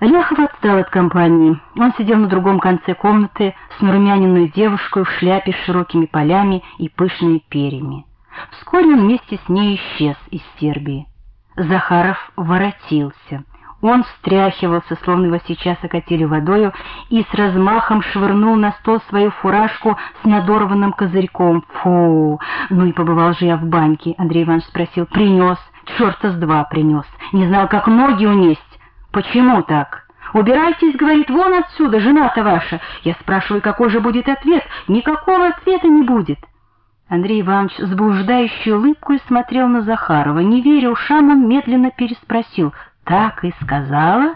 Ляхов отстал от компании. Он сидел на другом конце комнаты с нарумяненной девушкой в шляпе с широкими полями и пышными перьями. Вскоре он вместе с ней исчез из Сербии. Захаров воротился. Он встряхивался, словно его сейчас окатили водою, и с размахом швырнул на стол свою фуражку с надорванным козырьком. Фу! Ну и побывал же я в баньке, Андрей Иванович спросил. Принес. Черта с два принес. Не знал, как ноги унесть. Почему так? «Убирайтесь, — говорит, — вон отсюда, жена-то ваша!» Я спрашиваю, какой же будет ответ? Никакого ответа не будет. Андрей Иванович с блуждающей улыбкой смотрел на Захарова. Не веря ушам, он медленно переспросил. «Так и сказала?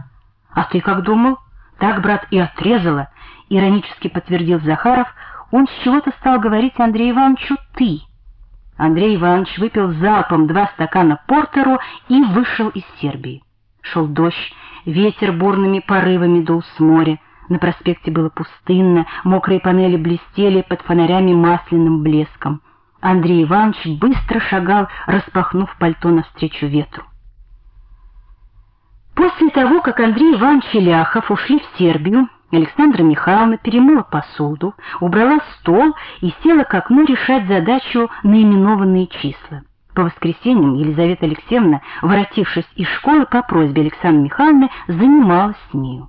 А ты как думал?» «Так, брат, и отрезала», — иронически подтвердил Захаров. Он с чего-то стал говорить Андрею Ивановичу «ты». Андрей Иванович выпил залпом два стакана портеру и вышел из Сербии. Шел дождь, ветер бурными порывами дул с моря. На проспекте было пустынно, мокрые панели блестели под фонарями масляным блеском. Андрей Иванович быстро шагал, распахнув пальто навстречу ветру. После того, как Андрей Иванович и Ляхов ушли в Сербию, Александра Михайловна перемыла посуду, убрала стол и села к окну решать задачу наименованные числа. По воскресеньям Елизавета Алексеевна, воротившись из школы по просьбе Александры Михайловны, занималась с нею.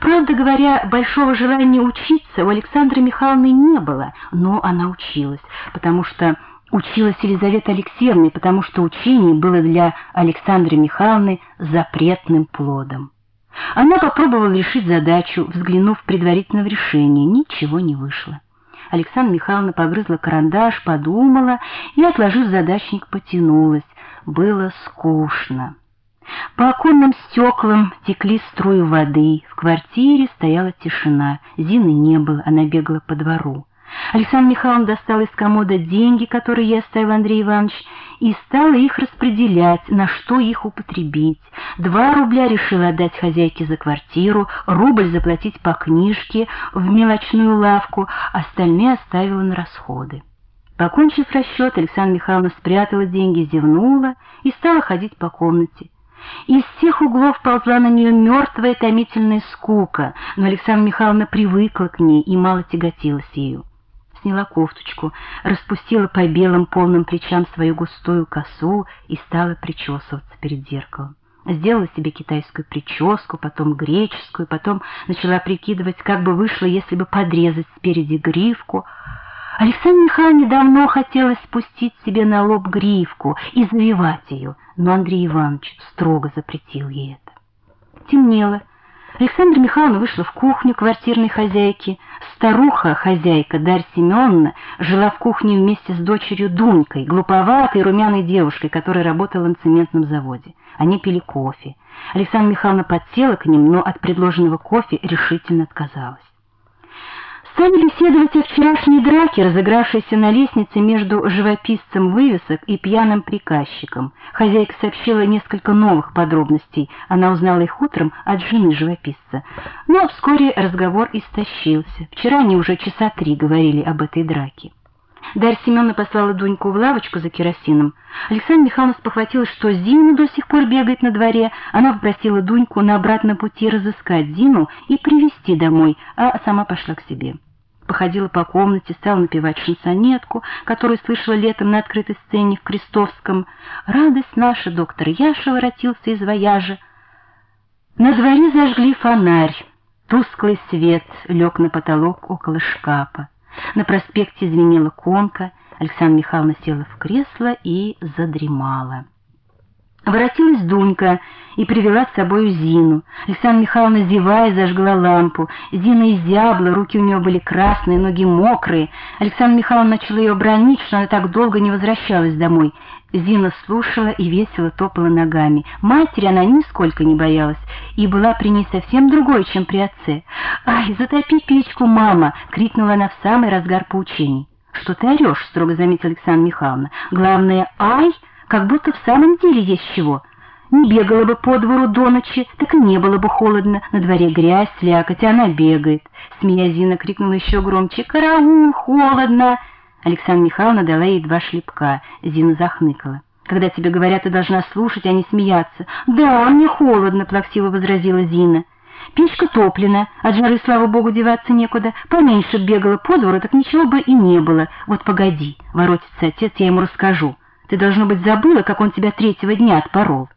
Правда говоря, большого желания учиться у Александры Михайловны не было, но она училась, потому что училась Елизавета Алексеевна, потому что учение было для Александры Михайловны запретным плодом. Она попробовала решить задачу, взглянув предварительно в решение, ничего не вышло. Александра Михайловна погрызла карандаш, подумала и, отложив задачник, потянулась. Было скучно. По оконным стеклам текли струи воды, в квартире стояла тишина, Зины не было, она бегала по двору. Александр Михайловна достал из комода деньги, которые я оставил Андрей Иванович, и стала их распределять, на что их употребить. Два рубля решила отдать хозяйке за квартиру, рубль заплатить по книжке в мелочную лавку, остальные оставила на расходы. Покончив расчет, Александра Михайловна спрятала деньги, зевнула и стала ходить по комнате. Из всех углов ползла на нее мертвая томительная скука, но Александра Михайловна привыкла к ней и мало тяготилась ею сняла кофточку, распустила по белым полным плечам свою густую косу и стала причесываться перед зеркалом. Сделала себе китайскую прическу, потом греческую, потом начала прикидывать, как бы вышло, если бы подрезать спереди гривку. Александре Михайловне давно хотелось спустить себе на лоб гривку и завивать ее, но Андрей Иванович строго запретил ей это. Темнело. Александра Михайловна вышла в кухню квартирной хозяйки. Старуха-хозяйка Дарья Семеновна жила в кухне вместе с дочерью Дунькой, глуповатой румяной девушкой, которая работала на цементном заводе. Они пили кофе. Александра Михайловна подсела к ним, но от предложенного кофе решительно отказалась. Стали беседовать о вчерашней драке, разыгравшейся на лестнице между живописцем вывесок и пьяным приказчиком. Хозяйка сообщила несколько новых подробностей. Она узнала их утром от жены живописца. Но вскоре разговор истощился. Вчера они уже часа три говорили об этой драке. Дарья Семеновна послала Дуньку в лавочку за керосином. Александра Михайловна спохватилась, что Зина до сих пор бегает на дворе. Она попросила Дуньку на обратном пути разыскать Зину и привезти домой, а сама пошла к себе походила по комнате, стала напевать шансонетку, которую слышала летом на открытой сцене в Крестовском. «Радость наша, доктор Яша воротился из вояжа». На дворе зажгли фонарь. Тусклый свет лег на потолок около шкафа. На проспекте звенела конка. Александра Михайловна села в кресло и задремала. Воротилась Дунька и привела с собой Зину. Александра Михайловна, зевая, зажгла лампу. Зина изябла, руки у нее были красные, ноги мокрые. Александра Михайловна начала ее бронить, что она так долго не возвращалась домой. Зина слушала и весело топала ногами. Матери она нисколько не боялась и была при ней совсем другой, чем при отце. «Ай, затопи печку, мама!» — крикнула она в самый разгар поучений. «Что ты орешь?» — строго заметила Александра Михайловна. «Главное, ай!» как будто в самом деле есть чего. Не бегала бы по двору до ночи, так и не было бы холодно. На дворе грязь, слякоть, она бегает. Смея Зина крикнула еще громче «Караул! Холодно!» Александра Михайловна дала ей два шлепка. Зина захныкала. Когда тебе говорят, ты должна слушать, а не смеяться. «Да, мне холодно», — плаксиво возразила Зина. «Печка топлена, от жары, слава богу, деваться некуда. Поменьше бегала по двору, так ничего бы и не было. Вот погоди, воротится отец, я ему расскажу. Ты, должно быть, забыла, как он тебя третьего дня отпорол».